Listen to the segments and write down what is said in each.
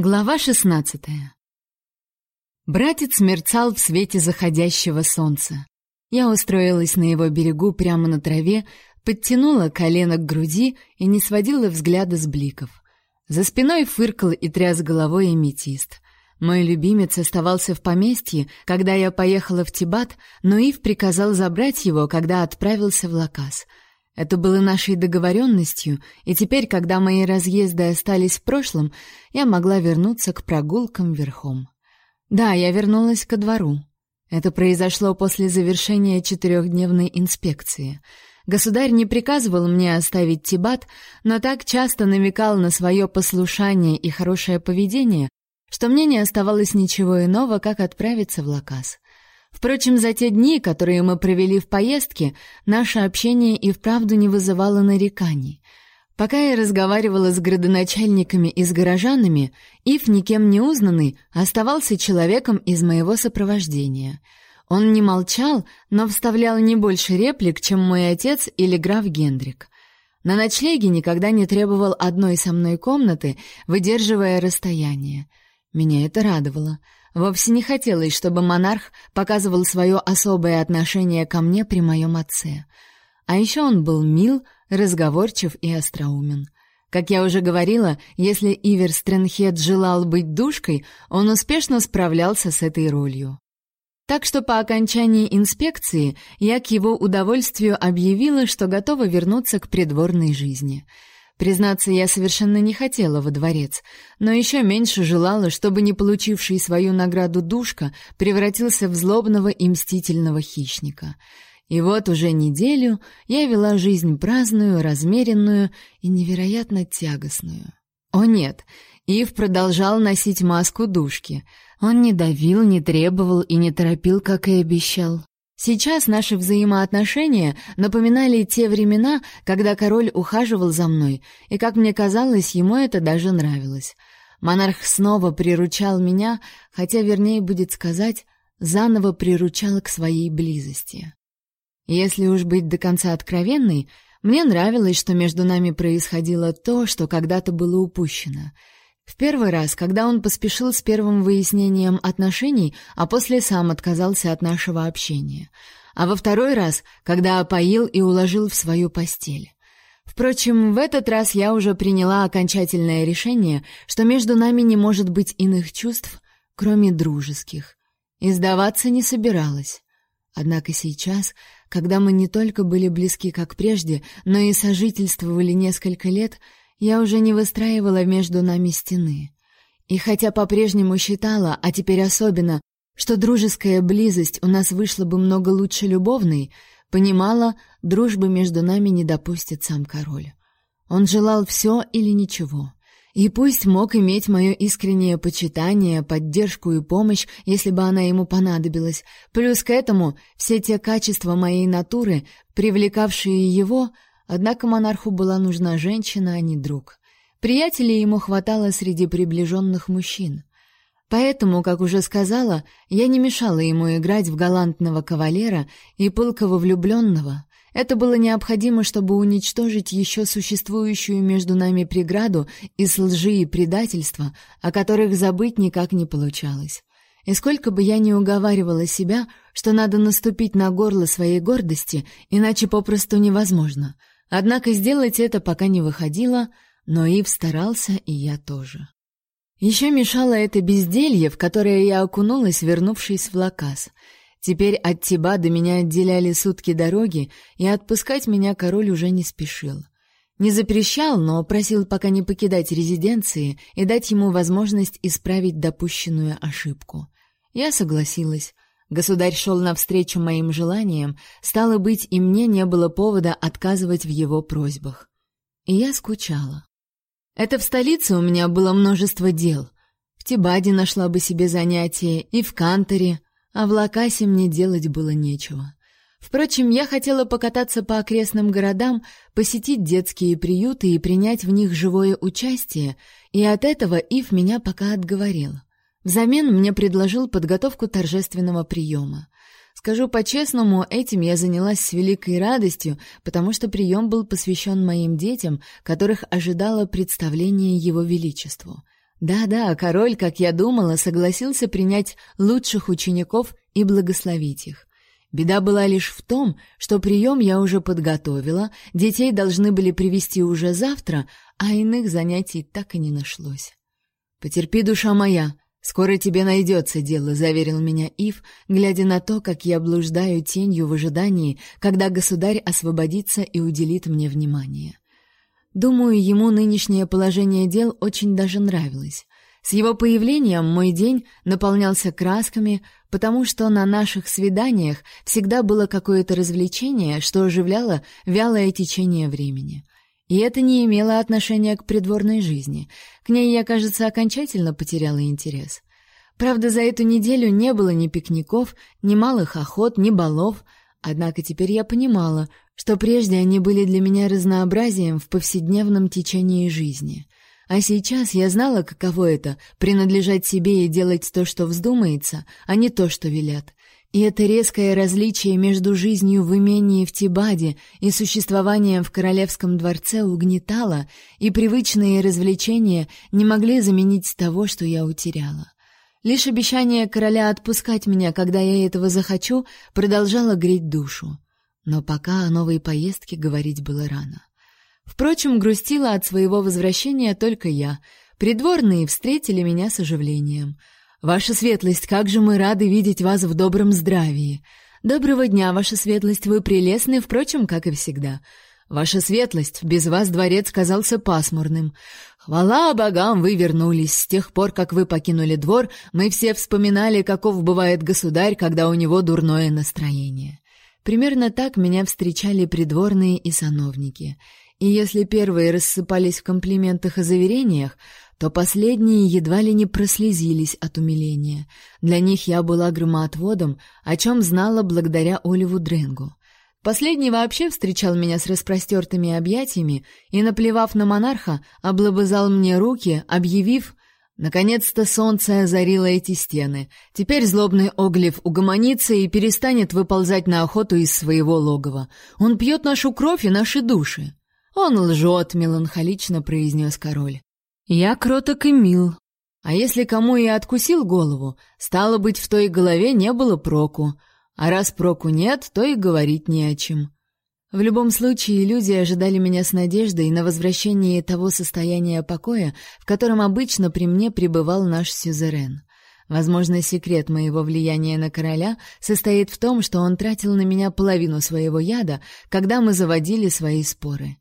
Глава 16. Братец мерцал в свете заходящего солнца. Я устроилась на его берегу прямо на траве, подтянула колено к груди и не сводила взгляда с бликов. За спиной фыркал и тряс головой аметист. Мой любимец оставался в поместье, когда я поехала в Тибат, но Ив приказал забрать его, когда отправился в Лакас — это было нашей договоренностью, и теперь, когда мои разъезды остались в прошлом, я могла вернуться к прогулкам верхом. Да, я вернулась ко двору. Это произошло после завершения четырехдневной инспекции. Государь не приказывал мне оставить Тибат, но так часто намекал на свое послушание и хорошее поведение, что мне не оставалось ничего иного, как отправиться в Лакас. Впрочем, за те дни, которые мы провели в поездке, наше общение и вправду не вызывало нареканий. Пока я разговаривала с градоначальниками и с горожанами, Ив, никем не узнанный, оставался человеком из моего сопровождения. Он не молчал, но вставлял не больше реплик, чем мой отец или граф Гендрик. На ночлеге никогда не требовал одной со мной комнаты, выдерживая расстояние. Меня это радовало — Вовсе не хотелось, чтобы монарх показывал свое особое отношение ко мне при моем отце. А еще он был мил, разговорчив и остроумен. Как я уже говорила, если Ивер Стрэнхед желал быть душкой, он успешно справлялся с этой ролью. Так что по окончании инспекции я к его удовольствию объявила, что готова вернуться к придворной жизни — Признаться, я совершенно не хотела во дворец, но еще меньше желала, чтобы не получивший свою награду душка превратился в злобного и мстительного хищника. И вот уже неделю я вела жизнь праздную, размеренную и невероятно тягостную. О нет, Ив продолжал носить маску душки. Он не давил, не требовал и не торопил, как и обещал. Сейчас наши взаимоотношения напоминали те времена, когда король ухаживал за мной, и, как мне казалось, ему это даже нравилось. Монарх снова приручал меня, хотя, вернее будет сказать, заново приручал к своей близости. Если уж быть до конца откровенной, мне нравилось, что между нами происходило то, что когда-то было упущено — в первый раз, когда он поспешил с первым выяснением отношений, а после сам отказался от нашего общения. А во второй раз, когда опоил и уложил в свою постель. Впрочем, в этот раз я уже приняла окончательное решение, что между нами не может быть иных чувств, кроме дружеских. И сдаваться не собиралась. Однако сейчас, когда мы не только были близки, как прежде, но и сожительствовали несколько лет, я уже не выстраивала между нами стены. И хотя по-прежнему считала, а теперь особенно, что дружеская близость у нас вышла бы много лучше любовной, понимала, дружбы между нами не допустит сам король. Он желал все или ничего. И пусть мог иметь мое искреннее почитание, поддержку и помощь, если бы она ему понадобилась, плюс к этому все те качества моей натуры, привлекавшие его — Однако монарху была нужна женщина, а не друг. Приятелей ему хватало среди приближенных мужчин. Поэтому, как уже сказала, я не мешала ему играть в галантного кавалера и пылкого влюбленного. Это было необходимо, чтобы уничтожить еще существующую между нами преграду из лжи и предательства, о которых забыть никак не получалось. И сколько бы я ни уговаривала себя, что надо наступить на горло своей гордости, иначе попросту невозможно — Однако сделать это пока не выходило, но Ив старался, и я тоже. Еще мешало это безделье, в которое я окунулась, вернувшись в Лакас. Теперь от Тиба до меня отделяли сутки дороги, и отпускать меня король уже не спешил. Не запрещал, но просил пока не покидать резиденции и дать ему возможность исправить допущенную ошибку. Я согласилась. Государь шел навстречу моим желаниям, стало быть, и мне не было повода отказывать в его просьбах. И я скучала. Это в столице у меня было множество дел. В Тибаде нашла бы себе занятие, и в Канторе, а в Лакасе мне делать было нечего. Впрочем, я хотела покататься по окрестным городам, посетить детские приюты и принять в них живое участие, и от этого Ив меня пока отговорил. Взамен мне предложил подготовку торжественного приема. Скажу по-честному, этим я занялась с великой радостью, потому что прием был посвящен моим детям, которых ожидало представление его величеству. Да-да, король, как я думала, согласился принять лучших учеников и благословить их. Беда была лишь в том, что прием я уже подготовила, детей должны были привести уже завтра, а иных занятий так и не нашлось. «Потерпи, душа моя, скоро тебе найдется дело», — заверил меня Ив, глядя на то, как я блуждаю тенью в ожидании, когда государь освободится и уделит мне внимание. Думаю, ему нынешнее положение дел очень даже нравилось. С его появлением мой день наполнялся красками, потому что на наших свиданиях всегда было какое-то развлечение, что оживляло вялое течение времени. И это не имело отношения к придворной жизни. К ней я, кажется, окончательно потеряла интерес. Правда, за эту неделю не было ни пикников, ни малых охот, ни балов, однако теперь я понимала, что прежде они были для меня разнообразием в повседневном течении жизни. А сейчас я знала, каково это — принадлежать себе и делать то, что вздумается, а не то, что велят. И это резкое различие между жизнью в имении в Тибаде и существованием в королевском дворце угнетало, и привычные развлечения не могли заменить того, что я утеряла. Лишь обещание короля отпускать меня, когда я этого захочу, продолжало греть душу. Но пока о новой поездке говорить было рано. Впрочем, грустила от своего возвращения только я. Придворные встретили меня с оживлением. «Ваша светлость, как же мы рады видеть вас в добром здравии!» «Доброго дня, ваша светлость, вы прелестны, впрочем, как и всегда». «Ваша светлость, без вас дворец казался пасмурным. Хвала богам, вы вернулись. С тех пор, как вы покинули двор, мы все вспоминали, каков бывает государь, когда у него дурное настроение». Примерно так меня встречали придворные и сановники. И если первые рассыпались в комплиментах и заверениях, то последние едва ли не прослезились от умиления. Для них я была громоотводом, о чем знала благодаря Оливу Дренгу. Последний вообще встречал меня с распростертыми объятиями и, наплевав на монарха, облобызал мне руки, объявив, Наконец-то солнце озарило эти стены. Теперь злобный Оглив угомонится и перестанет выползать на охоту из своего логова. Он пьет нашу кровь и наши души. Он лжет, меланхолично произнес король. Я кроток и мил. А если кому и откусил голову, стало быть, в той голове не было проку. А раз проку нет, то и говорить не о чем. В любом случае, люди ожидали меня с надеждой на возвращение того состояния покоя, в котором обычно при мне пребывал наш сюзерен. Возможно, секрет моего влияния на короля состоит в том, что он тратил на меня половину своего яда, когда мы заводили свои споры.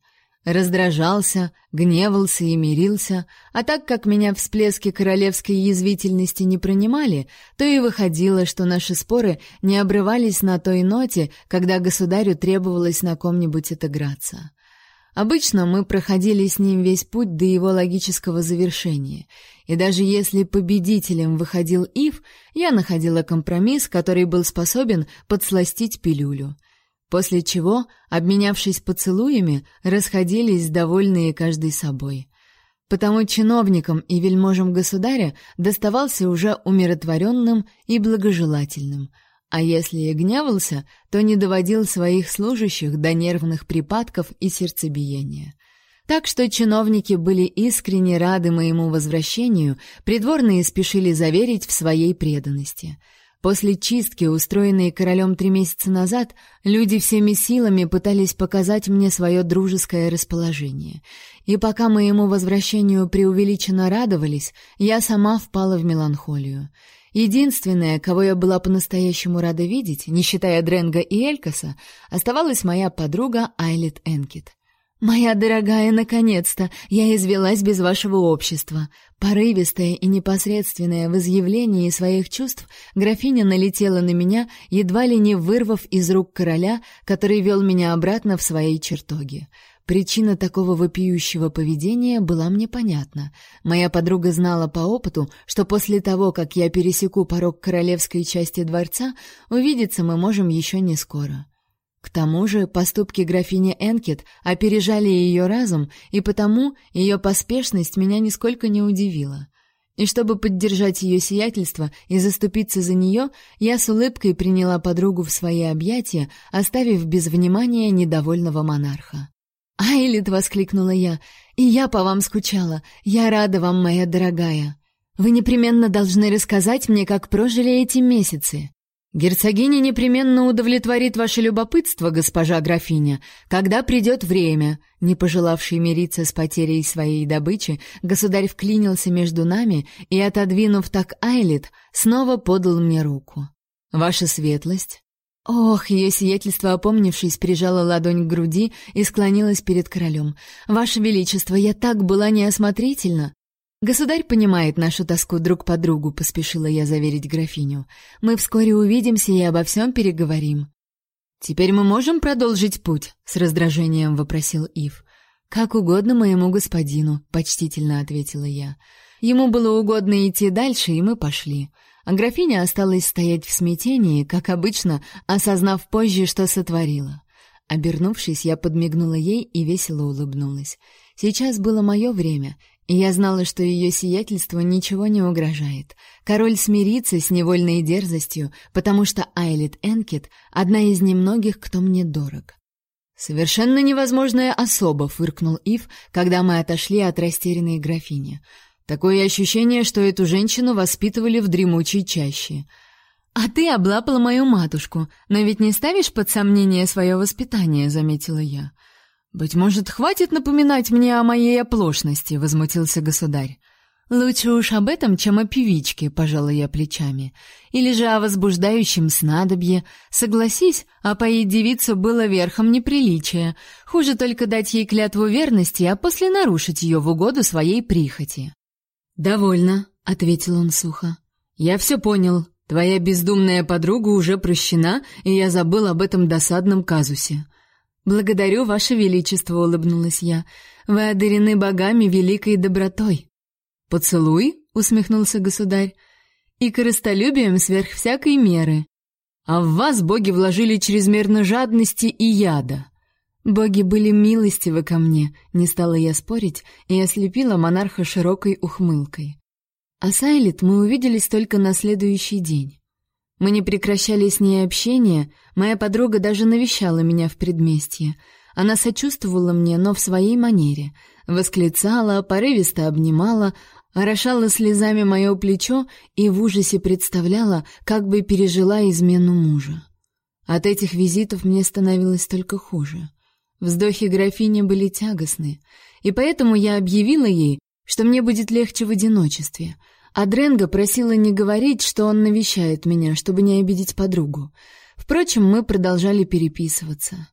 Раздражался, гневался и мирился, а так как меня всплески королевской язвительности не принимали, то и выходило, что наши споры не обрывались на той ноте, когда государю требовалось на ком-нибудь отыграться. Обычно мы проходили с ним весь путь до его логического завершения, и даже если победителем выходил Ив, я находила компромисс, который был способен подсластить пилюлю — После чего, обменявшись поцелуями, расходились довольные каждый собой. Потому чиновникам и вельможам государя доставался уже умиротворенным и благожелательным, а если и гневался, то не доводил своих служащих до нервных припадков и сердцебиения. Так что чиновники были искренне рады моему возвращению, придворные спешили заверить в своей преданности — После чистки, устроенной королем три месяца назад, люди всеми силами пытались показать мне свое дружеское расположение. И пока моему возвращению преувеличенно радовались, я сама впала в меланхолию. Единственное, кого я была по-настоящему рада видеть, не считая Дренга и Элькаса, оставалась моя подруга Айлет Энкит. «Моя дорогая, наконец-то! Я извелась без вашего общества!» Порывистая и непосредственная в изъявлении своих чувств, графиня налетела на меня, едва ли не вырвав из рук короля, который вел меня обратно в свои чертоги. Причина такого вопиющего поведения была мне понятна. Моя подруга знала по опыту, что после того, как я пересеку порог королевской части дворца, увидеться мы можем еще не скоро. К тому же поступки графини Энкет опережали ее разум, и потому ее поспешность меня нисколько не удивила. И чтобы поддержать ее сиятельство и заступиться за нее, я с улыбкой приняла подругу в свои объятия, оставив без внимания недовольного монарха. «Айлит!» — воскликнула я. И я по вам скучала. Я рада вам, моя дорогая. Вы непременно должны рассказать мне, как прожили эти месяцы. Герцогиня непременно удовлетворит ваше любопытство, госпожа графиня, когда придет время. Не пожелавший мириться с потерей своей добычи, государь вклинился между нами и, отодвинув так Айлит, снова подал мне руку. Ваша светлость. Ох, ее сиятельство, опомнившись, прижала ладонь к груди и склонилась перед королем. Ваше величество, я так была неосмотрительна. Государь понимает нашу тоску друг по другу, поспешила я заверить графиню. Мы вскоре увидимся и обо всем переговорим. Теперь мы можем продолжить путь, с раздражением вопросил Ив. Как угодно моему господину, почтительно ответила я. Ему было угодно идти дальше, и мы пошли а графиня осталась стоять в смятении, как обычно, осознав позже, что сотворила. Обернувшись, я подмигнула ей и весело улыбнулась. Сейчас было мое время, я знала, что ее сиятельству ничего не угрожает. Король смирится с невольной дерзостью, потому что Айлит Энкет — одна из немногих, кто мне дорог. «Совершенно невозможная особа», — фыркнул Ив, когда мы отошли от растерянной графини. Такое ощущение, что эту женщину воспитывали в дремучей чаще. А ты облапала мою матушку, но ведь не ставишь под сомнение свое воспитание, заметила я. Быть может, хватит напоминать мне о моей оплошности, возмутился государь. Лучше уж об этом, чем о певичке, пожала я плечами. Или же о возбуждающем снадобье. Согласись, опоить девицу было верхом неприличия. Хуже только дать ей клятву верности, а после нарушить ее в угоду своей прихоти. «Довольно», — ответил он сухо. «Я все понял. Твоя бездумная подруга уже прощена, и я забыл об этом досадном казусе». «Благодарю, Ваше Величество», — улыбнулась я. «Вы одарены богами великой добротой». «Поцелуй?» — усмехнулся государь. «И корыстолюбием сверх всякой меры. А в вас боги вложили чрезмерно жадности и яда. Боги были милостивы ко мне, не стала я спорить и ослепила монарха широкой ухмылкой. А Сайлит мы увиделись только на следующий день. Мы не прекращали с ней общения, моя подруга даже навещала меня в предместье. Она сочувствовала мне, но в своей манере. Восклицала, порывисто обнимала, орошала слезами мое плечо и в ужасе представляла, как бы пережила измену мужа. От этих визитов мне становилось только хуже. Вздохи графини были тягостны, и поэтому я объявила ей, что мне будет легче в одиночестве. А просила не говорить, что он навещает меня, чтобы не обидеть подругу. Впрочем, мы продолжали переписываться.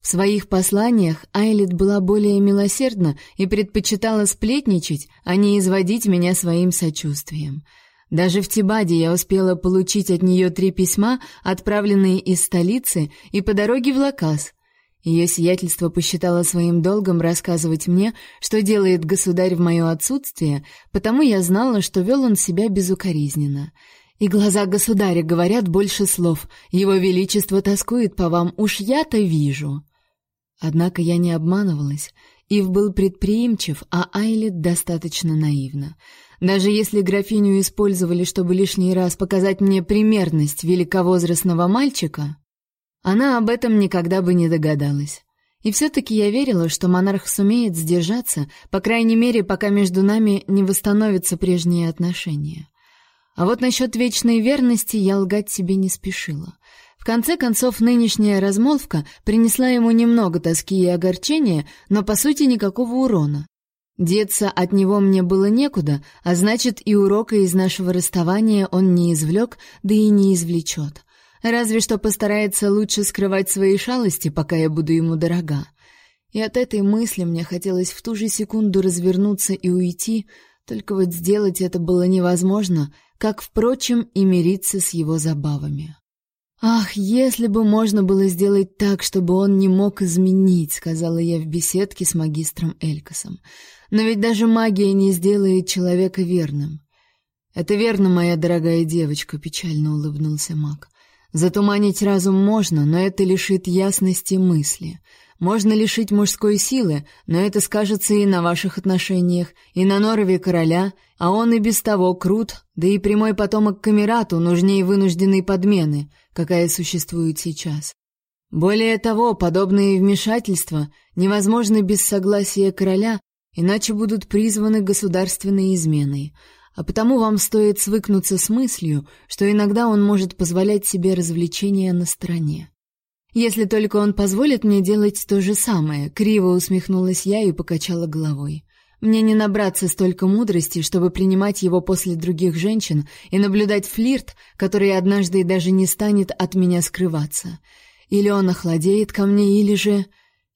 В своих посланиях Айлит была более милосердна и предпочитала сплетничать, а не изводить меня своим сочувствием. Даже в Тибаде я успела получить от нее три письма, отправленные из столицы, и по дороге в Лакас, ее сиятельство посчитало своим долгом рассказывать мне, что делает государь в мое отсутствие, потому я знала, что вел он себя безукоризненно. И глаза государя говорят больше слов. Его величество тоскует по вам, уж я-то вижу. Однако я не обманывалась. Ив был предприимчив, а Айлет достаточно наивна. Даже если графиню использовали, чтобы лишний раз показать мне примерность великовозрастного мальчика, она об этом никогда бы не догадалась. И все-таки я верила, что монарх сумеет сдержаться, по крайней мере, пока между нами не восстановятся прежние отношения. А вот насчет вечной верности я лгать себе не спешила. В конце концов, нынешняя размолвка принесла ему немного тоски и огорчения, но, по сути, никакого урона. Деться от него мне было некуда, а значит, и урока из нашего расставания он не извлек, да и не извлечет. Разве что постарается лучше скрывать свои шалости, пока я буду ему дорога. И от этой мысли мне хотелось в ту же секунду развернуться и уйти, только вот сделать это было невозможно, как, впрочем, и мириться с его забавами. «Ах, если бы можно было сделать так, чтобы он не мог изменить», — сказала я в беседке с магистром Элькасом. «Но ведь даже магия не сделает человека верным». «Это верно, моя дорогая девочка», — печально улыбнулся маг. Затуманить разум можно, но это лишит ясности мысли. Можно лишить мужской силы, но это скажется и на ваших отношениях, и на норове короля, а он и без того крут, да и прямой потомок Камерату нужнее вынужденной подмены, какая существует сейчас. Более того, подобные вмешательства невозможны без согласия короля, иначе будут призваны государственной изменой, а потому вам стоит свыкнуться с мыслью, что иногда он может позволять себе развлечения на стороне. Если только он позволит мне делать то же самое, криво усмехнулась я и покачала головой. Мне не набраться столько мудрости, чтобы принимать его после других женщин и наблюдать флирт, который однажды даже не станет от меня скрываться. Или он охладеет ко мне, или же...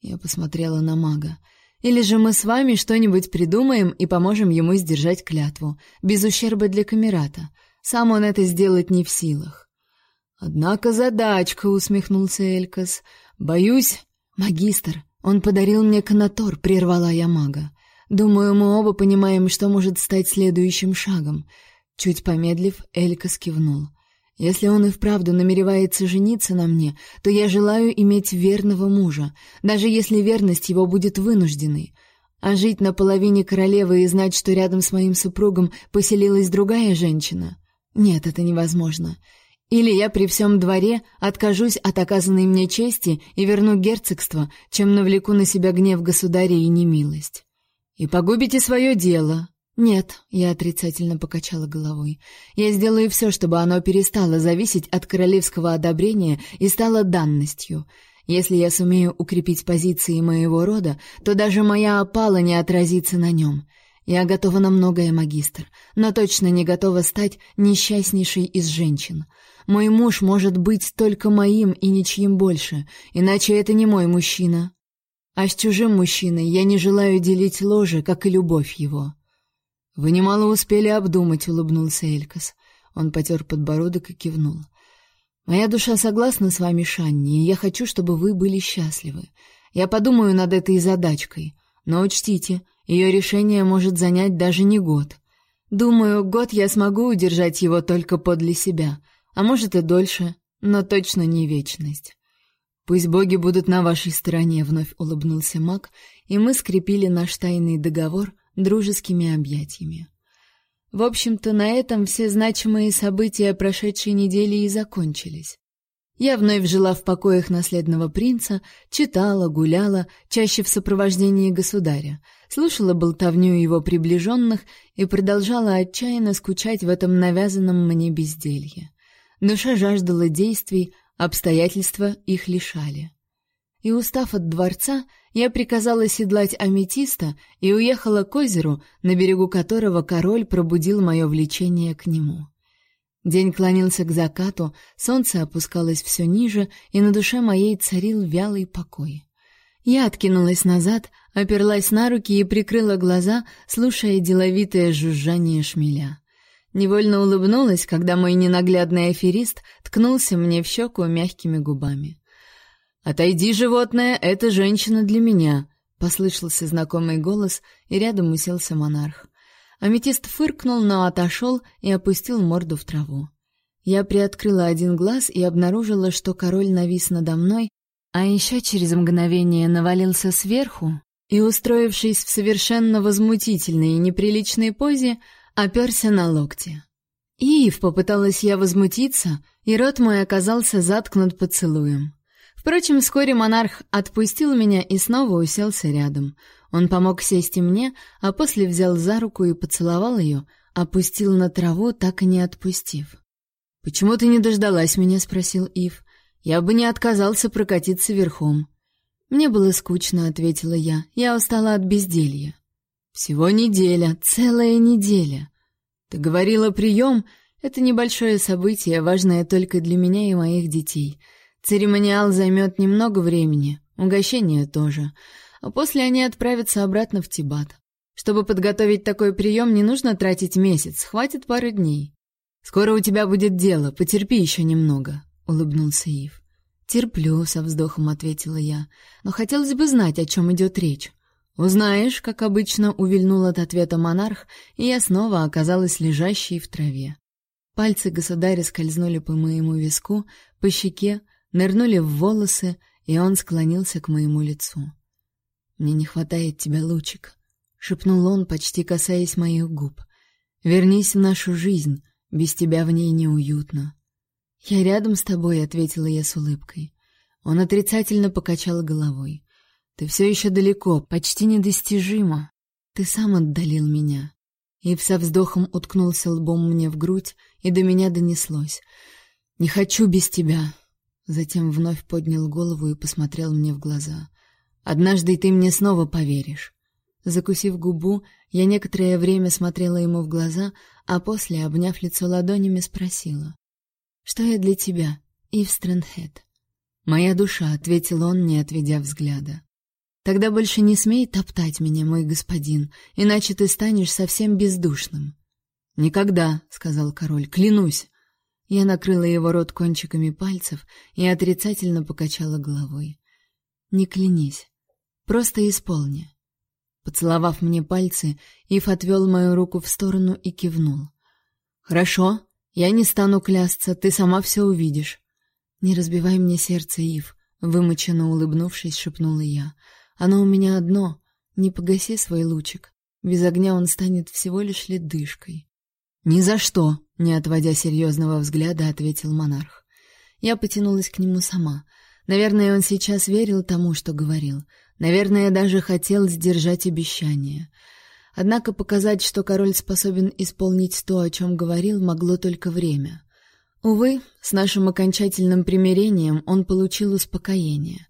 Я посмотрела на мага. Или же мы с вами что-нибудь придумаем и поможем ему сдержать клятву, без ущерба для камерата. Сам он это сделать не в силах. Однако задачка, усмехнулся Элькас. Боюсь, магистр, он подарил мне канатор, прервала я мага. Думаю, мы оба понимаем, что может стать следующим шагом. Чуть помедлив, Элька скивнул. Если он и вправду намеревается жениться на мне, то я желаю иметь верного мужа, даже если верность его будет вынужденной. А жить на половине королевы и знать, что рядом с моим супругом поселилась другая женщина? Нет, это невозможно. Или я при всем дворе откажусь от оказанной мне чести и верну герцогство, чем навлеку на себя гнев государя и немилость. И погубите свое дело. Нет, я отрицательно покачала головой. Я сделаю все, чтобы оно перестало зависеть от королевского одобрения и стало данностью. Если я сумею укрепить позиции моего рода, то даже моя опала не отразится на нем. Я готова на многое, магистр, но точно не готова стать несчастнейшей из женщин. Мой муж может быть только моим и ничьим больше, иначе это не мой мужчина. А с чужим мужчиной я не желаю делить ложе, как и любовь его. Вы немало успели обдумать, улыбнулся Элькас. Он потер подбородок и кивнул. Моя душа согласна с вами, Шанни, и я хочу, чтобы вы были счастливы. Я подумаю над этой задачкой, но учтите, ее решение может занять даже не год. Думаю, год я смогу удержать его только подле себя, а может и дольше, но точно не вечность. Пусть боги будут на вашей стороне, вновь улыбнулся Мак, и мы скрепили наш тайный договор дружескими объятиями. В общем-то, на этом все значимые события прошедшей недели и закончились. Я вновь жила в покоях наследного принца, читала, гуляла, чаще в сопровождении государя, слушала болтовню его приближенных и продолжала отчаянно скучать в этом навязанном мне безделье. Душа жаждала действий, Обстоятельства их лишали. И устав от дворца, я приказала седлать аметиста и уехала к озеру, на берегу которого король пробудил мое влечение к нему. День клонился к закату, солнце опускалось все ниже, и на душе моей царил вялый покой. Я откинулась назад, оперлась на руки и прикрыла глаза, слушая деловитое жужжание шмеля. Невольно улыбнулась, когда мой ненаглядный аферист ткнулся мне в щеку мягкими губами. «Отойди, животное, это женщина для меня», — послышался знакомый голос, и рядом уселся монарх. Аметист фыркнул, но отошел и опустил морду в траву. Я приоткрыла один глаз и обнаружила, что король навис надо мной, а еще через мгновение навалился сверху и, устроившись в совершенно возмутительной и неприличной позе, оперся на локти. «Ив!» — попыталась я возмутиться, и рот мой оказался заткнут поцелуем. Впрочем, вскоре монарх отпустил меня и снова уселся рядом. Он помог сесть и мне, а после взял за руку и поцеловал ее, опустил на траву, так и не отпустив. «Почему ты не дождалась меня?» — спросил Ив. «Я бы не отказался прокатиться верхом». «Мне было скучно», — ответила я. «Я устала от безделья». Всего неделя, целая неделя. Ты говорила, прием — это небольшое событие, важное только для меня и моих детей. Церемониал займет немного времени, угощение тоже. А после они отправятся обратно в Тибат. Чтобы подготовить такой прием, не нужно тратить месяц, хватит пары дней. Скоро у тебя будет дело, потерпи еще немного, улыбнулся Ив. Терплю, со вздохом ответила я. Но хотелось бы знать, о чем идет речь. Узнаешь, как обычно увильнул от ответа монарх, и я снова оказалась лежащей в траве. Пальцы государя скользнули по моему виску, по щеке, нырнули в волосы, и он склонился к моему лицу. Мне не хватает тебя, лучик, шепнул он, почти касаясь моих губ. Вернись в нашу жизнь, без тебя в ней неуютно. Я рядом с тобой, ответила я с улыбкой. Он отрицательно покачал головой. Ты все еще далеко, почти недостижимо. Ты сам отдалил меня. И со вздохом уткнулся лбом мне в грудь, и до меня донеслось. «Не хочу без тебя!» Затем вновь поднял голову и посмотрел мне в глаза. «Однажды ты мне снова поверишь». Закусив губу, я некоторое время смотрела ему в глаза, а после, обняв лицо ладонями, спросила. «Что я для тебя, Ив Стрэнхэт?» «Моя душа», — ответил он, не отведя взгляда. «Тогда больше не смей топтать меня, мой господин, иначе ты станешь совсем бездушным». «Никогда», — сказал король, — «клянусь». Я накрыла его рот кончиками пальцев и отрицательно покачала головой. «Не клянись, просто исполни». Поцеловав мне пальцы, Ив отвел мою руку в сторону и кивнул. «Хорошо, я не стану клясться, ты сама все увидишь». «Не разбивай мне сердце, Ив», — вымученно улыбнувшись, шепнула я. «Оно у меня одно. Не погаси свой лучик. Без огня он станет всего лишь ледышкой». «Ни за что!» — не отводя серьезного взгляда, ответил монарх. Я потянулась к нему сама. Наверное, он сейчас верил тому, что говорил. Наверное, даже хотел сдержать обещание. Однако показать, что король способен исполнить то, о чем говорил, могло только время. Увы, с нашим окончательным примирением он получил успокоение.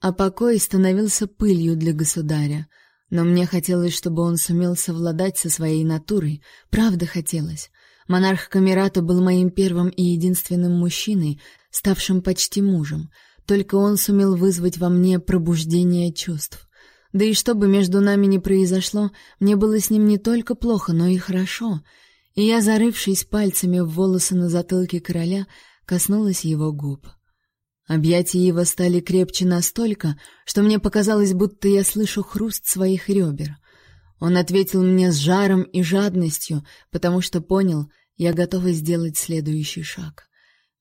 А покой становился пылью для государя — но мне хотелось, чтобы он сумел совладать со своей натурой. Правда хотелось. Монарх Камерата был моим первым и единственным мужчиной, ставшим почти мужем. Только он сумел вызвать во мне пробуждение чувств. Да и что бы между нами ни произошло, мне было с ним не только плохо, но и хорошо. И я, зарывшись пальцами в волосы на затылке короля, коснулась его губ. Объятия его стали крепче настолько, что мне показалось, будто я слышу хруст своих ребер. Он ответил мне с жаром и жадностью, потому что понял, я готова сделать следующий шаг.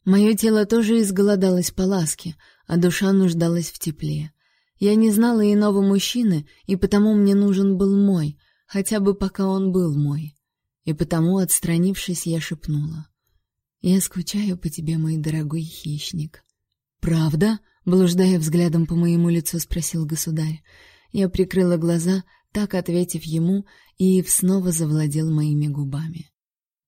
Мое тело тоже изголодалось по ласке, а душа нуждалась в тепле. Я не знала иного мужчины, и потому мне нужен был мой, хотя бы пока он был мой. И потому, отстранившись, я шепнула: "Я скучаю по тебе, мой дорогой хищник". «Правда?» — блуждая взглядом по моему лицу, спросил государь. Я прикрыла глаза, так ответив ему, и снова завладел моими губами.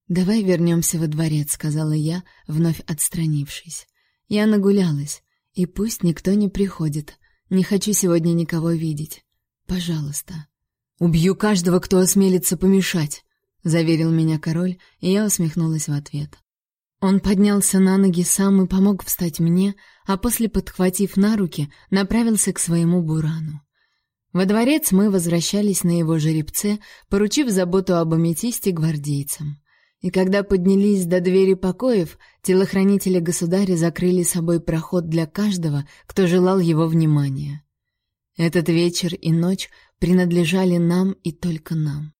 «Давай вернемся во дворец», — сказала я, вновь отстранившись. «Я нагулялась, и пусть никто не приходит. Не хочу сегодня никого видеть. Пожалуйста». «Убью каждого, кто осмелится помешать», — заверил меня король, и я усмехнулась в ответ. Он поднялся на ноги сам и помог встать мне, а после, подхватив на руки, направился к своему бурану. Во дворец мы возвращались на его жеребце, поручив заботу об аметисте гвардейцам. И когда поднялись до двери покоев, телохранители государя закрыли собой проход для каждого, кто желал его внимания. Этот вечер и ночь принадлежали нам и только нам.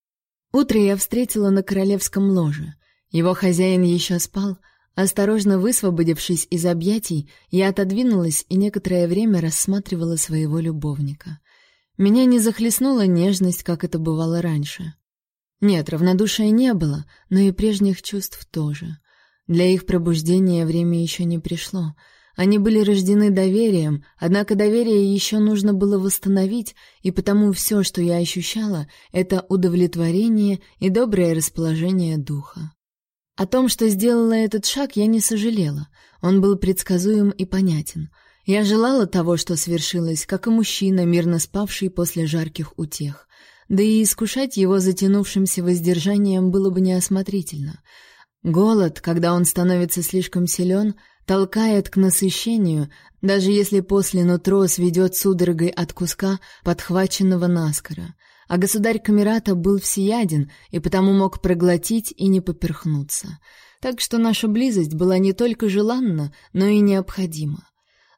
Утро я встретила на королевском ложе. Его хозяин еще спал — Осторожно высвободившись из объятий, я отодвинулась и некоторое время рассматривала своего любовника. Меня не захлестнула нежность, как это бывало раньше. Нет, равнодушия не было, но и прежних чувств тоже. Для их пробуждения время еще не пришло. Они были рождены доверием, однако доверие еще нужно было восстановить, и потому все, что я ощущала, это удовлетворение и доброе расположение духа. О том, что сделала этот шаг, я не сожалела. Он был предсказуем и понятен. Я желала того, что свершилось, как и мужчина, мирно спавший после жарких утех. Да и искушать его затянувшимся воздержанием было бы неосмотрительно. Голод, когда он становится слишком силен, толкает к насыщению, даже если после нутро сведет судорогой от куска, подхваченного наскоро а государь Камерата был всеяден и потому мог проглотить и не поперхнуться. Так что наша близость была не только желанна, но и необходима.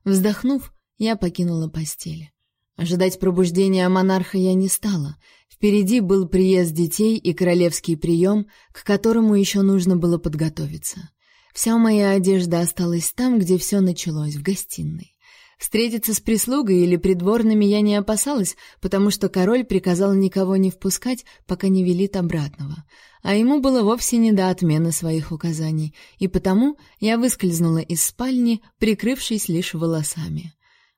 Вздохнув, я покинула постель. Ожидать пробуждения монарха я не стала. Впереди был приезд детей и королевский прием, к которому еще нужно было подготовиться. Вся моя одежда осталась там, где все началось, в гостиной. Встретиться с прислугой или придворными я не опасалась, потому что король приказал никого не впускать, пока не велит обратного. А ему было вовсе не до отмены своих указаний, и потому я выскользнула из спальни, прикрывшись лишь волосами.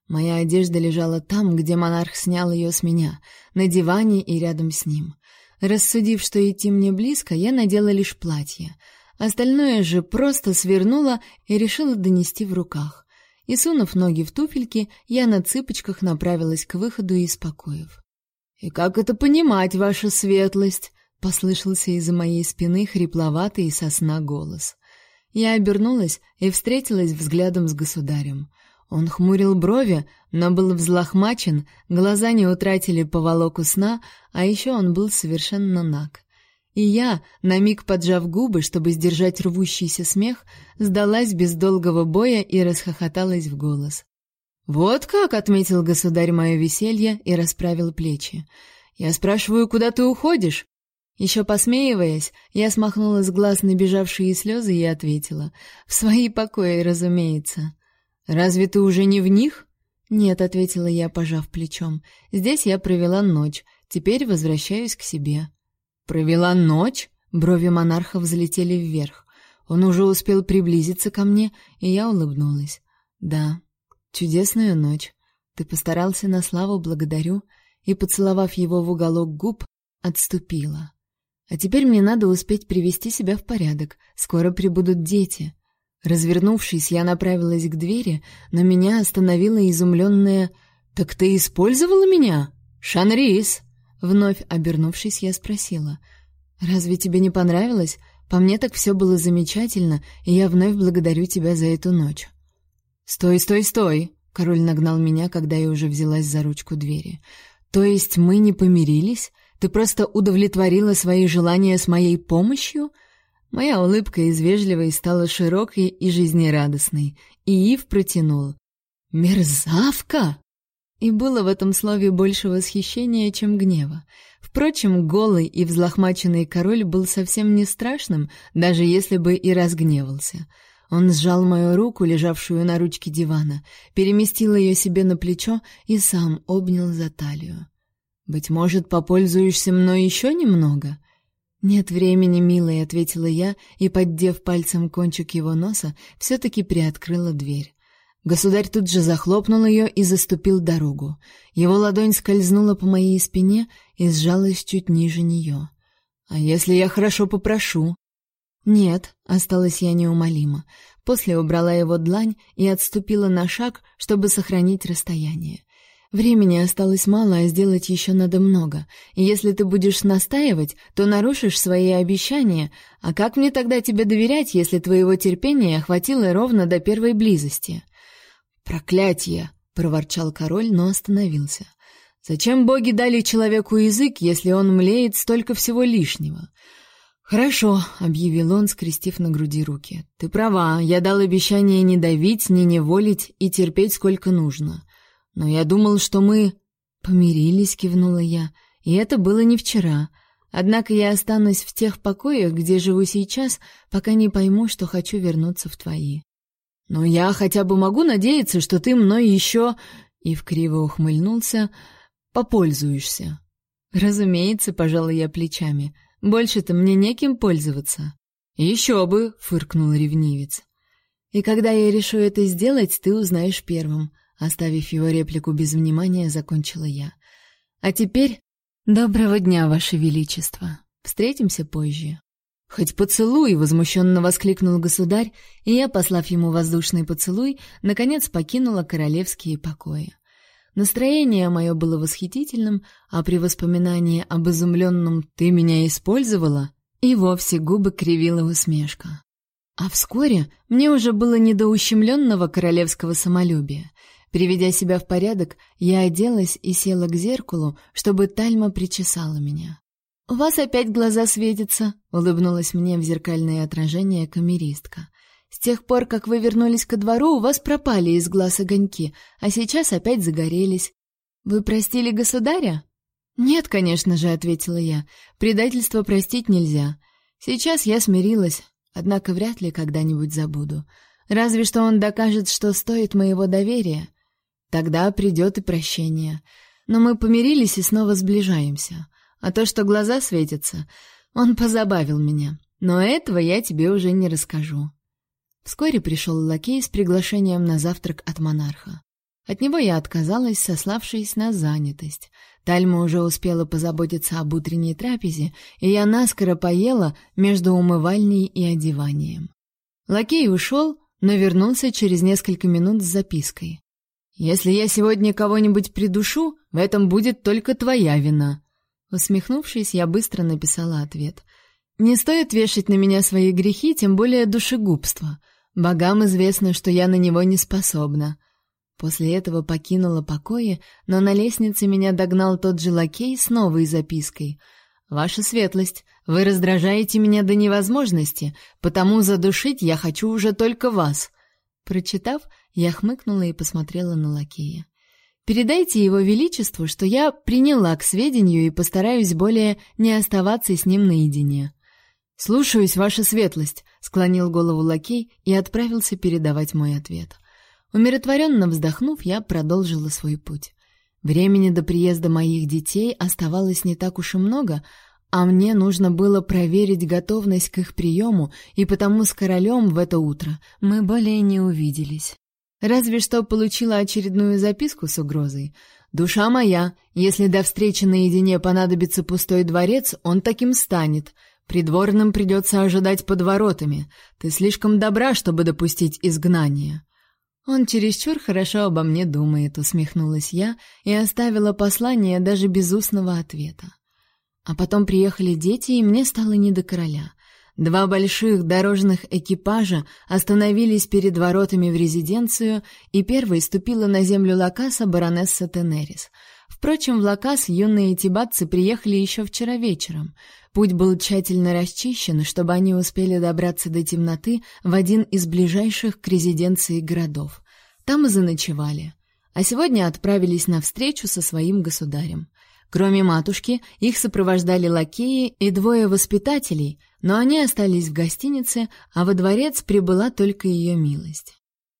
Моя одежда лежала там, где монарх снял ее с меня, на диване и рядом с ним. Рассудив, что идти мне близко, я надела лишь платье. Остальное же просто свернула и решила донести в руках. И сунув ноги в туфельки, я на цыпочках направилась к выходу из покоев. «И как это понимать, ваша светлость?» — послышался из-за моей спины хрипловатый и сосна голос. Я обернулась и встретилась взглядом с государем. Он хмурил брови, но был взлохмачен, глаза не утратили поволоку сна, а еще он был совершенно наг. И я, на миг поджав губы, чтобы сдержать рвущийся смех, сдалась без долгого боя и расхохоталась в голос. «Вот как!» — отметил государь мое веселье и расправил плечи. «Я спрашиваю, куда ты уходишь?» Еще посмеиваясь, я смахнула с глаз набежавшие слезы и ответила. «В свои покои, разумеется». Разве ты уже не в них? Нет, ответила я, пожав плечом. Здесь я провела ночь, теперь возвращаюсь к себе. Провела ночь? Брови монарха взлетели вверх. Он уже успел приблизиться ко мне, и я улыбнулась. Да, чудесную ночь. Ты постарался на славу, благодарю, и поцеловав его в уголок губ, отступила. А теперь мне надо успеть привести себя в порядок. Скоро прибудут дети. Развернувшись, я направилась к двери, но меня остановила изумленная «Так ты использовала меня? Шанрис!» Вновь обернувшись, я спросила «Разве тебе не понравилось? По мне так все было замечательно, и я вновь благодарю тебя за эту ночь». «Стой, стой, стой!» Король нагнал меня, когда я уже взялась за ручку двери. «То есть мы не помирились? Ты просто удовлетворила свои желания с моей помощью?» Моя улыбка из вежливой стала широкой и жизнерадостной, и Ив протянул. «Мерзавка!» И было в этом слове больше восхищения, чем гнева. Впрочем, голый и взлохмаченный король был совсем не страшным, даже если бы и разгневался. Он сжал мою руку, лежавшую на ручке дивана, переместил ее себе на плечо и сам обнял за талию. «Быть может, попользуешься мной еще немного?» «Нет времени, милая», — ответила я и, поддев пальцем кончик его носа, все-таки приоткрыла дверь. Государь тут же захлопнул ее и заступил дорогу. Его ладонь скользнула по моей спине и сжалась чуть ниже нее. «А если я хорошо попрошу?» «Нет», — осталась я неумолима. После убрала его длань и отступила на шаг, чтобы сохранить расстояние. Времени осталось мало, а сделать еще надо много. И если ты будешь настаивать, то нарушишь свои обещания. А как мне тогда тебе доверять, если твоего терпения хватило ровно до первой близости? Проклятье, проворчал король, но остановился. Зачем боги дали человеку язык, если он млеет столько всего лишнего? Хорошо, объявил он, скрестив на груди руки. Ты права, я дал обещание не давить, не неволить и терпеть сколько нужно. Но я думал, что мы помирились, кивнула я. И это было не вчера. Однако я останусь в тех покоях, где живу сейчас, пока не пойму, что хочу вернуться в твои. Но я хотя бы могу надеяться, что ты мной еще...» И вкриво ухмыльнулся. «Попользуешься». «Разумеется», — пожала я плечами. «Больше-то мне неким пользоваться». «Еще бы», — фыркнул ревнивец. «И когда я решу это сделать, ты узнаешь первым. Оставив его реплику без внимания, закончила я. А теперь доброго дня, ваше величество. Встретимся позже. Хоть поцелуй, возмущенно воскликнул государь, и я, послав ему воздушный поцелуй, наконец покинула королевские покои. Настроение мое было восхитительным, а при воспоминании об изумленном «ты меня использовала» и вовсе губы кривила усмешка. А вскоре мне уже было не до ущемленного королевского самолюбия. Приведя себя в порядок, я оделась и села к зеркалу, чтобы Тальма причесала меня. «У вас опять глаза светятся», — улыбнулась мне в зеркальное отражение камеристка. «С тех пор, как вы вернулись ко двору, у вас пропали из глаз огоньки, а сейчас опять загорелись. Вы простили государя?» «Нет, конечно же», — ответила я. «Предательство простить нельзя. Сейчас я смирилась, однако вряд ли когда-нибудь забуду. Разве что он докажет, что стоит моего доверия. Тогда придет и прощение. Но мы помирились и снова сближаемся. А то, что глаза светятся, он позабавил меня. Но этого я тебе уже не расскажу. Вскоре пришел лакей с приглашением на завтрак от монарха. От него я отказалась, сославшись на занятость. Тальма уже успела позаботиться об утренней трапезе, и я наскоро поела между умывальней и одеванием. Лакей ушел, но вернулся через несколько минут с запиской. «Если я сегодня кого-нибудь придушу, в этом будет только твоя вина». Усмехнувшись, я быстро написала ответ. «Не стоит вешать на меня свои грехи, тем более душегубство. Богам известно, что я на него не способна. После этого покинула покои, но на лестнице меня догнал тот же лакей с новой запиской. «Ваша светлость, вы раздражаете меня до невозможности, потому задушить я хочу уже только вас». Прочитав, я хмыкнула и посмотрела на лакея. «Передайте его величеству, что я приняла к сведению и постараюсь более не оставаться с ним наедине». «Слушаюсь, ваша светлость», — склонил голову лакей и отправился передавать мой ответ. — Умиротворенно вздохнув, я продолжила свой путь. Времени до приезда моих детей оставалось не так уж и много, а мне нужно было проверить готовность к их приему, и потому с королем в это утро мы более не увиделись. Разве что получила очередную записку с угрозой. «Душа моя, если до встречи наедине понадобится пустой дворец, он таким станет. Придворным придется ожидать под воротами. Ты слишком добра, чтобы допустить изгнание». Он чересчур хорошо обо мне думает, усмехнулась я и оставила послание даже без устного ответа. А потом приехали дети, и мне стало не до короля. Два больших дорожных экипажа остановились перед воротами в резиденцию, и первой ступила на землю Лакаса баронесса Тенерис. Впрочем, в Лакас юные тибатцы приехали еще вчера вечером. Путь был тщательно расчищен, чтобы они успели добраться до темноты в один из ближайших к резиденции городов. Там и заночевали. А сегодня отправились на встречу со своим государем. Кроме матушки, их сопровождали лакеи и двое воспитателей, но они остались в гостинице, а во дворец прибыла только ее милость.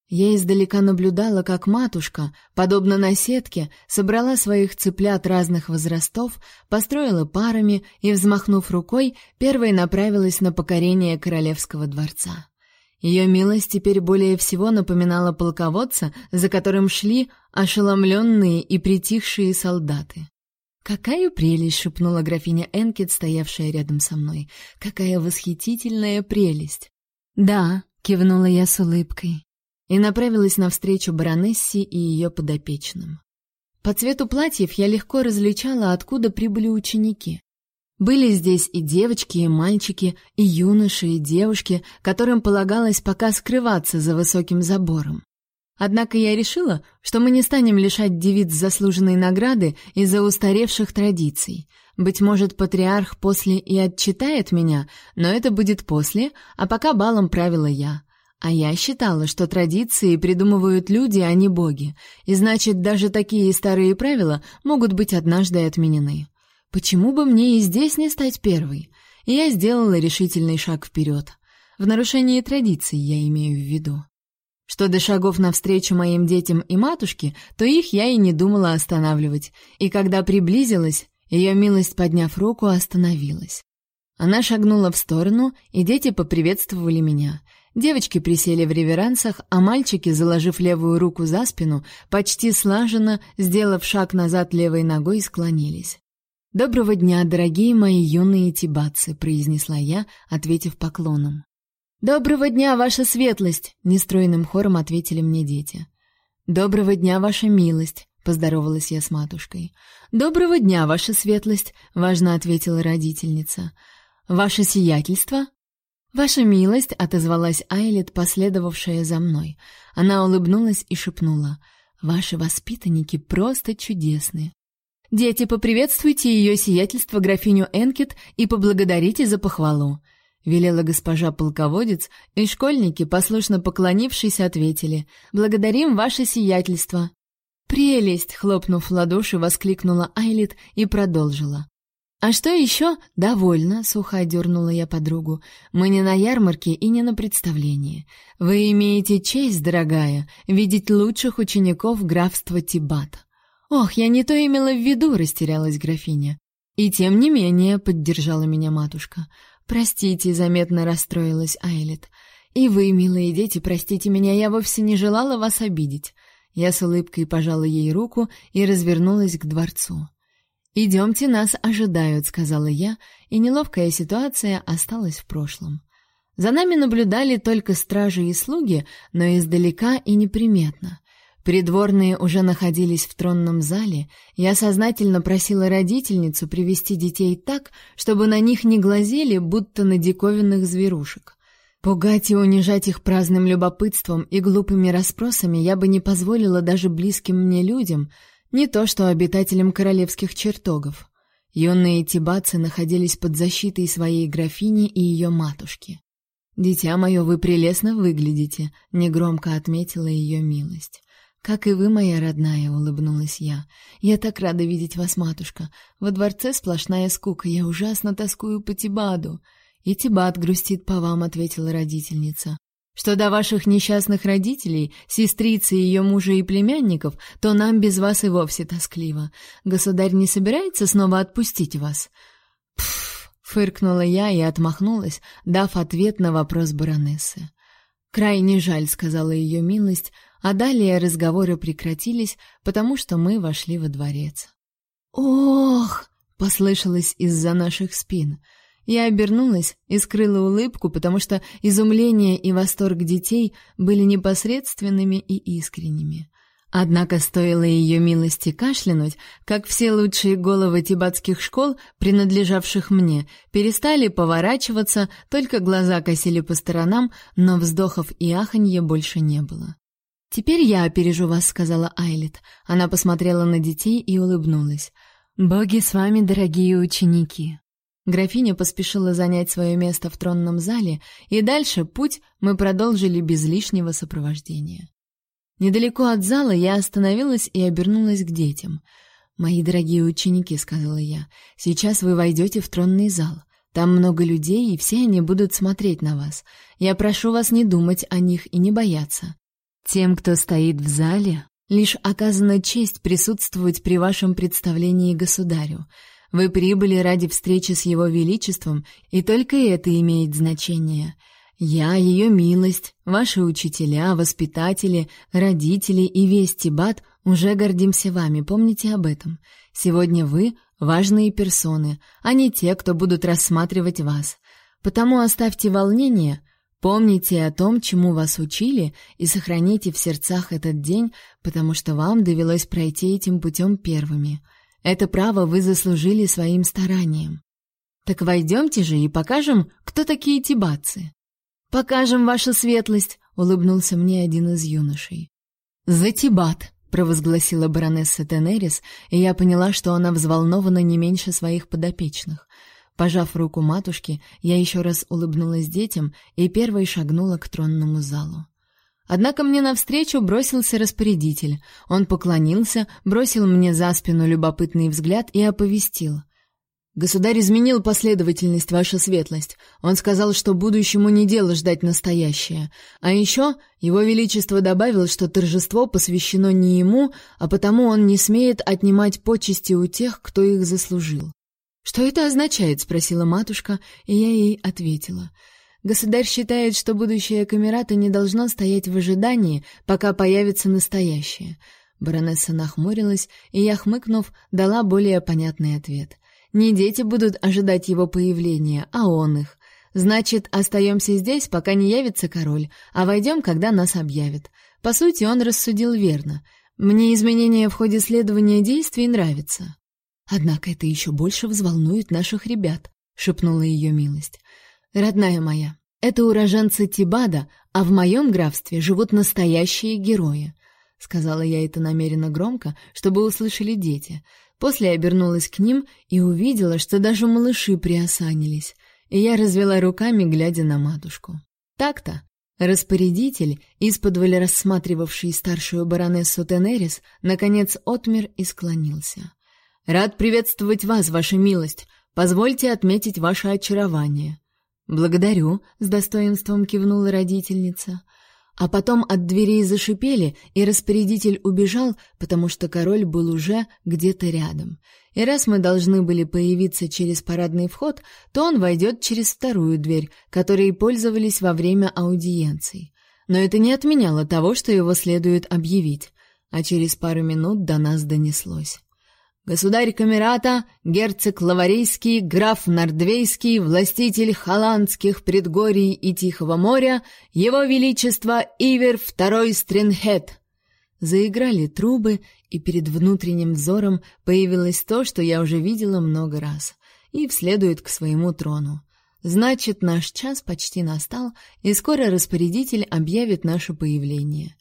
Я издалека наблюдала, как матушка, подобно наседке, собрала своих цыплят разных возрастов, построила парами и, взмахнув рукой, первой направилась на покорение королевского дворца. Ее милость теперь более всего напоминала полководца, за которым шли ошеломленные и притихшие солдаты. «Какая прелесть!» — шепнула графиня Энкет, стоявшая рядом со мной. «Какая восхитительная прелесть!» «Да», — кивнула я с улыбкой и направилась навстречу баронессе и ее подопечным. По цвету платьев я легко различала, откуда прибыли ученики. Были здесь и девочки, и мальчики, и юноши, и девушки, которым полагалось пока скрываться за высоким забором. Однако я решила, что мы не станем лишать девиц заслуженной награды из-за устаревших традиций. Быть может, патриарх после и отчитает меня, но это будет после, а пока балом правила я. А я считала, что традиции придумывают люди, а не боги, и значит, даже такие старые правила могут быть однажды отменены. Почему бы мне и здесь не стать первой? И я сделала решительный шаг вперед. В нарушении традиций я имею в виду. Что до шагов навстречу моим детям и матушке, то их я и не думала останавливать, и когда приблизилась, ее милость, подняв руку, остановилась. Она шагнула в сторону, и дети поприветствовали меня — Девочки присели в реверансах, а мальчики, заложив левую руку за спину, почти слаженно, сделав шаг назад левой ногой, склонились. «Доброго дня, дорогие мои юные тибатцы», — произнесла я, ответив поклоном. «Доброго дня, ваша светлость!» — нестройным хором ответили мне дети. «Доброго дня, ваша милость!» — поздоровалась я с матушкой. «Доброго дня, ваша светлость!» — важно ответила родительница. «Ваше сиятельство?» «Ваша милость», — отозвалась Айлет, последовавшая за мной. Она улыбнулась и шепнула. «Ваши воспитанники просто чудесны. Дети, поприветствуйте ее сиятельство графиню Энкет и поблагодарите за похвалу». Велела госпожа полководец, и школьники, послушно поклонившись, ответили «Благодарим ваше сиятельство». «Прелесть!» — хлопнув в ладоши, воскликнула Айлит и продолжила. «А что еще?» «Довольно», — сухо дернула я подругу. «Мы не на ярмарке и не на представлении. Вы имеете честь, дорогая, видеть лучших учеников графства Тибат». «Ох, я не то имела в виду», — растерялась графиня. «И тем не менее», — поддержала меня матушка. «Простите», — заметно расстроилась Айлет. «И вы, милые дети, простите меня, я вовсе не желала вас обидеть». Я с улыбкой пожала ей руку и развернулась к дворцу. «Идемте, нас ожидают», — сказала я, и неловкая ситуация осталась в прошлом. За нами наблюдали только стражи и слуги, но издалека и неприметно. Придворные уже находились в тронном зале, я сознательно просила родительницу привести детей так, чтобы на них не глазели, будто на диковинных зверушек. Пугать и унижать их праздным любопытством и глупыми расспросами я бы не позволила даже близким мне людям, не то что обитателям королевских чертогов. Юные тибатцы находились под защитой своей графини и ее матушки. «Дитя мое, вы прелестно выглядите», — негромко отметила ее милость. «Как и вы, моя родная», — улыбнулась я. «Я так рада видеть вас, матушка. Во дворце сплошная скука, я ужасно тоскую по Тибаду». «И Тибад грустит по вам», — ответила родительница. «Что до ваших несчастных родителей, сестрицы ее мужа и племянников, то нам без вас и вовсе тоскливо. Государь не собирается снова отпустить вас?» «Пф!» — фыркнула я и отмахнулась, дав ответ на вопрос баронессы. «Крайне жаль», — сказала ее милость, а далее разговоры прекратились, потому что мы вошли во дворец. «Ох!» — послышалось из-за наших спин. Я обернулась и скрыла улыбку, потому что изумление и восторг детей были непосредственными и искренними. Однако стоило ее милости кашлянуть, как все лучшие головы тибетских школ, принадлежавших мне, перестали поворачиваться, только глаза косили по сторонам, но вздохов и аханья больше не было. «Теперь я опережу вас», — сказала Айлет. Она посмотрела на детей и улыбнулась. «Боги с вами, дорогие ученики». Графиня поспешила занять свое место в тронном зале, и дальше путь мы продолжили без лишнего сопровождения. Недалеко от зала я остановилась и обернулась к детям. «Мои дорогие ученики», — сказала я, — «сейчас вы войдете в тронный зал. Там много людей, и все они будут смотреть на вас. Я прошу вас не думать о них и не бояться. Тем, кто стоит в зале, лишь оказана честь присутствовать при вашем представлении государю. Вы прибыли ради встречи с его величеством, и только это имеет значение. Я, ее милость, ваши учителя, воспитатели, родители и весь Тибат уже гордимся вами, помните об этом. Сегодня вы — важные персоны, а не те, кто будут рассматривать вас. Потому оставьте волнение, Помните о том, чему вас учили, и сохраните в сердцах этот день, потому что вам довелось пройти этим путем первыми. Это право вы заслужили своим старанием. Так войдемте же и покажем, кто такие тибатцы. Покажем вашу светлость, улыбнулся мне один из юношей. За Тибат, провозгласила баронесса Тенерис, и я поняла, что она взволнована не меньше своих подопечных. Пожав руку матушки, я еще раз улыбнулась детям и первой шагнула к тронному залу. Однако мне навстречу бросился распорядитель. Он поклонился, бросил мне за спину любопытный взгляд и оповестил. «Государь изменил последовательность, ваша светлость. Он сказал, что будущему не дело ждать настоящее. А еще его величество добавил, что торжество посвящено не ему, а потому он не смеет отнимать почести у тех, кто их заслужил. «Что это означает?» — спросила матушка, и я ей ответила. «Государь считает, что будущее камерата не должно стоять в ожидании, пока появится настоящее». Баронесса нахмурилась, и я, хмыкнув, дала более понятный ответ. «Не дети будут ожидать его появления, а он их. Значит, остаемся здесь, пока не явится король, а войдем, когда нас объявят». По сути, он рассудил верно. Мне изменения в ходе следования действий нравятся. Однако это еще больше взволнует наших ребят, шепнула ее милость. Родная моя, это уроженцы Тибада, а в моем графстве живут настоящие герои. Сказала я это намеренно громко, чтобы услышали дети. После обернулась к ним и увидела, что даже малыши приосанились, и я развела руками, глядя на матушку. Так-то. Распорядитель, исподволь рассматривавший старшую баронессу Тенерис, наконец отмер и склонился. Рад приветствовать вас, ваша милость. Позвольте отметить ваше очарование. Благодарю, с достоинством кивнула родительница. А потом от дверей зашипели, и распорядитель убежал, потому что король был уже где-то рядом. И раз мы должны были появиться через парадный вход, то он войдет через вторую дверь, которой пользовались во время аудиенций. Но это не отменяло того, что его следует объявить. а через пару минут до нас донеслось. Государь Камерата, герцог Лаварийский, граф Нордвейский, властитель холландских предгорий и Тихого моря, его величество Ивер II Стринхет. Заиграли трубы, и перед внутренним взором появилось то, что я уже видела много раз, и вследует к своему трону. Значит, наш час почти настал, и скоро распорядитель объявит наше появление.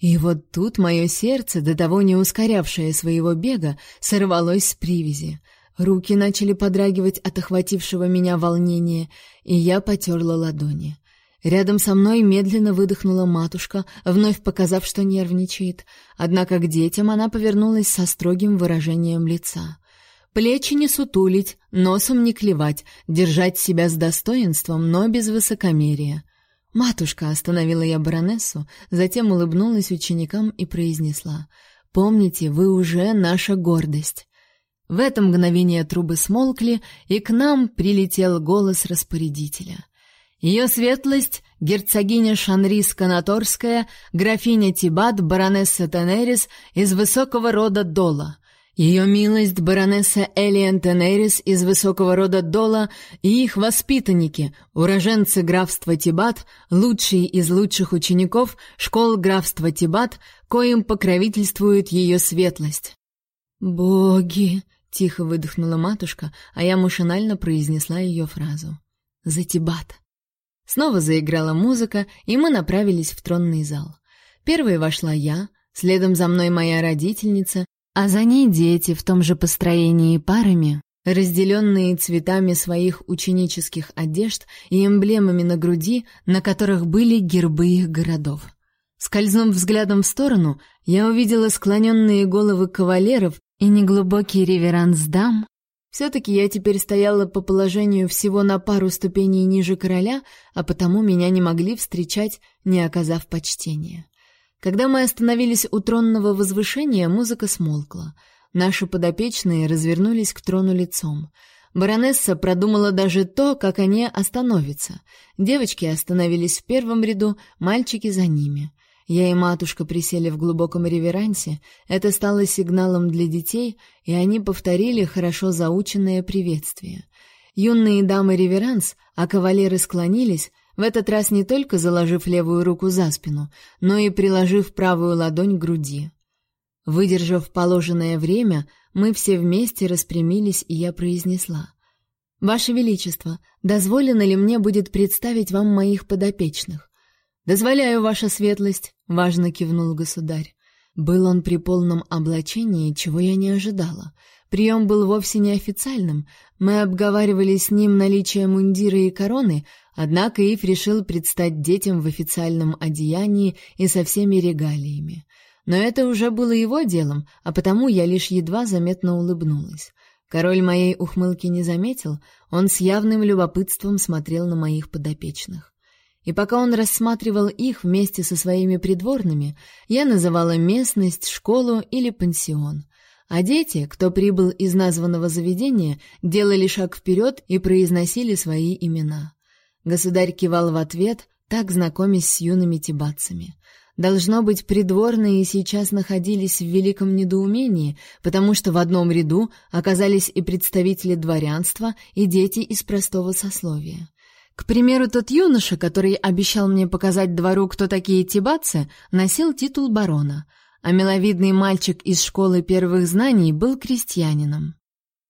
И вот тут мое сердце, до того не ускорявшее своего бега, сорвалось с привязи. Руки начали подрагивать от охватившего меня волнения, и я потерла ладони. Рядом со мной медленно выдохнула матушка, вновь показав, что нервничает. Однако к детям она повернулась со строгим выражением лица. Плечи не сутулить, носом не клевать, держать себя с достоинством, но без высокомерия. «Матушка», — остановила я баронессу, затем улыбнулась ученикам и произнесла, «Помните, вы уже наша гордость». В это мгновение трубы смолкли, и к нам прилетел голос распорядителя. Ее светлость, герцогиня Шанрис-Канаторская, графиня Тибат, баронесса Тенерис из высокого рода Дола. Ее милость баронесса Элиан Тенерис из высокого рода Дола и их воспитанники, уроженцы графства Тибат, лучшие из лучших учеников школ графства Тибат, коим покровительствует ее светлость. «Боги!» — тихо выдохнула матушка, а я машинально произнесла ее фразу. «За Тибат!» Снова заиграла музыка, и мы направились в тронный зал. Первой вошла я, следом за мной моя родительница, а за ней дети в том же построении парами, разделенные цветами своих ученических одежд и эмблемами на груди, на которых были гербы их городов. Скользнув взглядом в сторону, я увидела склоненные головы кавалеров и неглубокий реверанс дам, все-таки я теперь стояла по положению всего на пару ступеней ниже короля, а потому меня не могли встречать, не оказав почтения. Когда мы остановились у тронного возвышения, музыка смолкла. Наши подопечные развернулись к трону лицом. Баронесса продумала даже то, как они остановятся. Девочки остановились в первом ряду, мальчики за ними. Я и матушка присели в глубоком реверансе. Это стало сигналом для детей, и они повторили хорошо заученное приветствие. Юные дамы реверанс, а кавалеры склонились, в этот раз не только заложив левую руку за спину, но и приложив правую ладонь к груди. Выдержав положенное время, мы все вместе распрямились, и я произнесла: "Ваше величество, дозволено ли мне будет представить вам моих подопечных?" «Дозволяю, ваша светлость», — важно кивнул государь. Был он при полном облачении, чего я не ожидала. Прием был вовсе не официальным. Мы обговаривали с ним наличие мундира и короны, однако Ив решил предстать детям в официальном одеянии и со всеми регалиями. Но это уже было его делом, а потому я лишь едва заметно улыбнулась. Король моей ухмылки не заметил, он с явным любопытством смотрел на моих подопечных. И пока он рассматривал их вместе со своими придворными, я называла местность, школу или пансион. А дети, кто прибыл из названного заведения, делали шаг вперед и произносили свои имена. Государь кивал в ответ, так знакомясь с юными тибатцами. Должно быть, придворные сейчас находились в великом недоумении, потому что в одном ряду оказались и представители дворянства, и дети из простого сословия. К примеру, тот юноша, который обещал мне показать двору, кто такие тибатцы, носил титул барона, а миловидный мальчик из школы первых знаний был крестьянином.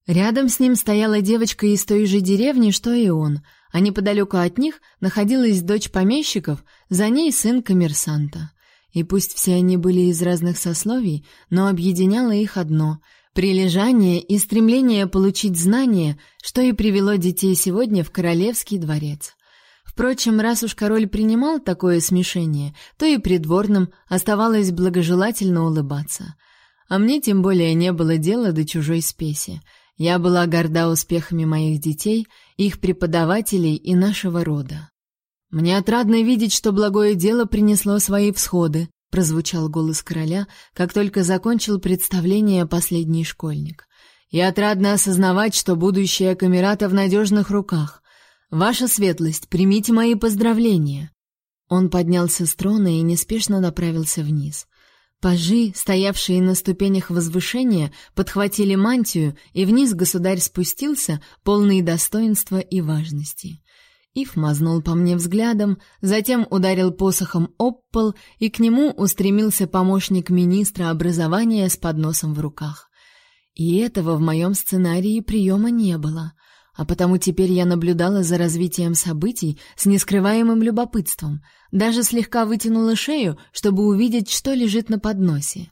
Рядом с ним стояла девочка из той же деревни, что и он, а неподалеку от них находилась дочь помещиков, за ней сын коммерсанта. И пусть все они были из разных сословий, но объединяло их одно — Прилежание и стремление получить знания, что и привело детей сегодня в королевский дворец. Впрочем, раз уж король принимал такое смешение, то и придворным оставалось благожелательно улыбаться. А мне тем более не было дела до чужой спеси. Я была горда успехами моих детей, их преподавателей и нашего рода. Мне отрадно видеть, что благое дело принесло свои всходы, прозвучал голос короля, как только закончил представление последний школьник. И отрадно осознавать, что будущее Камерата в надежных руках. Ваша светлость, примите мои поздравления. Он поднялся с трона и неспешно направился вниз. Пажи, стоявшие на ступенях возвышения, подхватили мантию, и вниз государь спустился, полный достоинства и важности. Ив мазнул по мне взглядом, затем ударил посохом об пол, и к нему устремился помощник министра образования с подносом в руках. И этого в моем сценарии приема не было, а потому теперь я наблюдала за развитием событий с нескрываемым любопытством, даже слегка вытянула шею, чтобы увидеть, что лежит на подносе.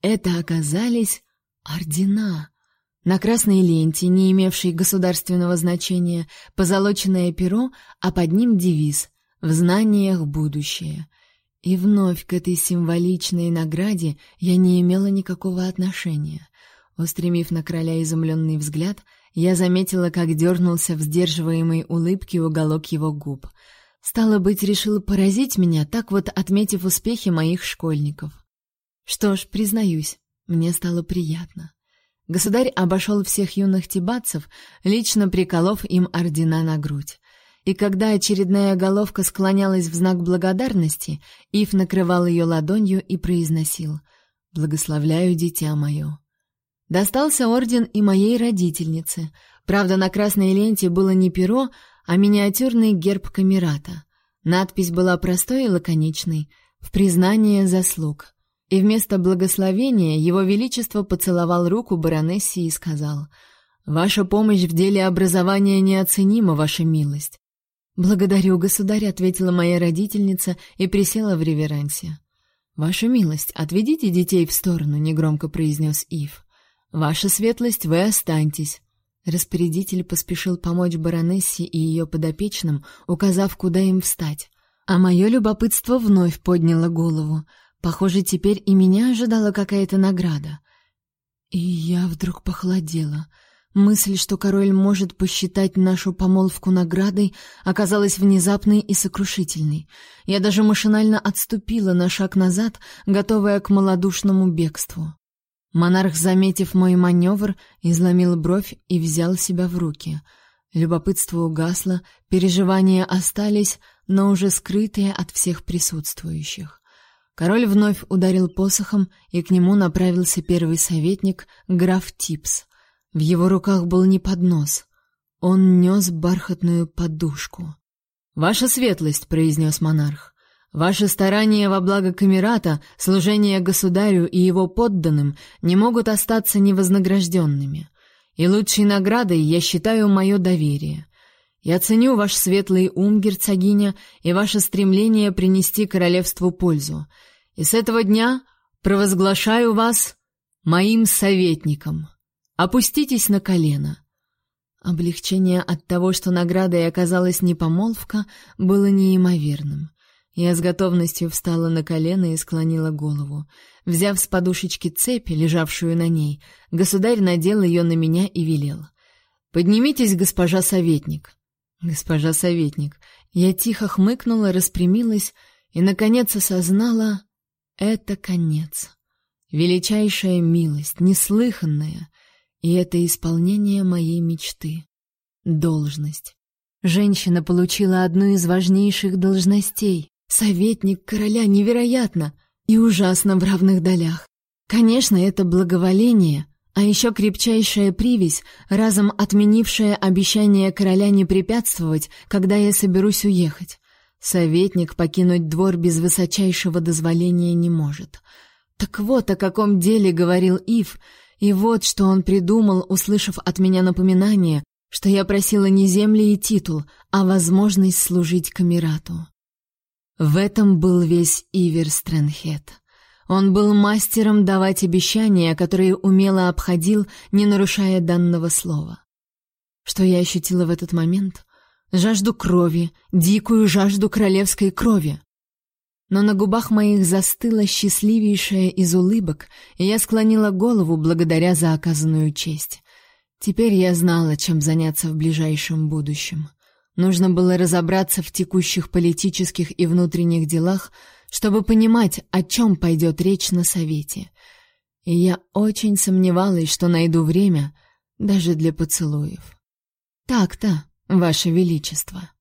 Это оказались ордена. На красной ленте, не имевшей государственного значения, позолоченное перо, а под ним девиз «В знаниях будущее». И вновь к этой символичной награде я не имела никакого отношения. Устремив на короля изумленный взгляд, я заметила, как дернулся в сдерживаемой улыбке уголок его губ. Стало быть, решил поразить меня, так вот отметив успехи моих школьников. Что ж, признаюсь, мне стало приятно. Государь обошел всех юных тибатцев, лично приколов им ордена на грудь. И когда очередная головка склонялась в знак благодарности, Ив накрывал ее ладонью и произносил «Благословляю, дитя мое». Достался орден и моей родительнице. Правда, на красной ленте было не перо, а миниатюрный герб камерата. Надпись была простой и лаконичной «В признание заслуг». И вместо благословения его величество поцеловал руку баронессе и сказал «Ваша помощь в деле образования неоценима, ваша милость». «Благодарю, государь», — ответила моя родительница и присела в реверансе. «Ваша милость, отведите детей в сторону», — негромко произнес Ив. Ваша светлость, вы останьтесь. Распорядитель поспешил помочь баронессе и ее подопечным, указав, куда им встать. А мое любопытство вновь подняло голову. Похоже, теперь и меня ожидала какая-то награда. И я вдруг похолодела. Мысль, что король может посчитать нашу помолвку наградой, оказалась внезапной и сокрушительной. Я даже машинально отступила на шаг назад, готовая к малодушному бегству. Монарх, заметив мой маневр, изломил бровь и взял себя в руки. Любопытство угасло, переживания остались, но уже скрытые от всех присутствующих. Король вновь ударил посохом, и к нему направился первый советник, граф Типс. В его руках был не поднос. Он нес бархатную подушку. «Ваша светлость», — произнес монарх, Ваши старания во благо Камерата, служение государю и его подданным не могут остаться невознагражденными. И лучшей наградой я считаю мое доверие. Я ценю ваш светлый ум, герцогиня, и ваше стремление принести королевству пользу. И с этого дня провозглашаю вас моим советником. Опуститесь на колено. Облегчение от того, что наградой оказалась не помолвка, было неимоверным. Я с готовностью встала на колено и склонила голову. Взяв с подушечки цепь, лежавшую на ней, государь надел ее на меня и велел. «Поднимитесь, госпожа советник». «Госпожа советник». Я тихо хмыкнула, распрямилась и, наконец, осознала — это конец. Величайшая милость, неслыханная, и это исполнение моей мечты. Должность. Женщина получила одну из важнейших должностей. Советник короля невероятно и ужасно в равных долях. Конечно, это благоволение, а еще крепчайшая привязь, разом отменившая обещание короля не препятствовать, когда я соберусь уехать. Советник покинуть двор без высочайшего дозволения не может. Так вот о каком деле говорил Ив, и вот что он придумал, услышав от меня напоминание, что я просила не земли и титул, а возможность служить камерату. В этом был весь Ивер Стрэнхед. Он был мастером давать обещания, которые умело обходил, не нарушая данного слова. Что я ощутила в этот момент? Жажду крови, дикую жажду королевской крови. Но на губах моих застыла счастливейшая из улыбок, и я склонила голову благодаря за оказанную честь. Теперь я знала, чем заняться в ближайшем будущем. Нужно было разобраться в текущих политических и внутренних делах, чтобы понимать, о чем пойдет речь на совете. И я очень сомневалась, что найду время даже для поцелуев. Так-то, ваше величество.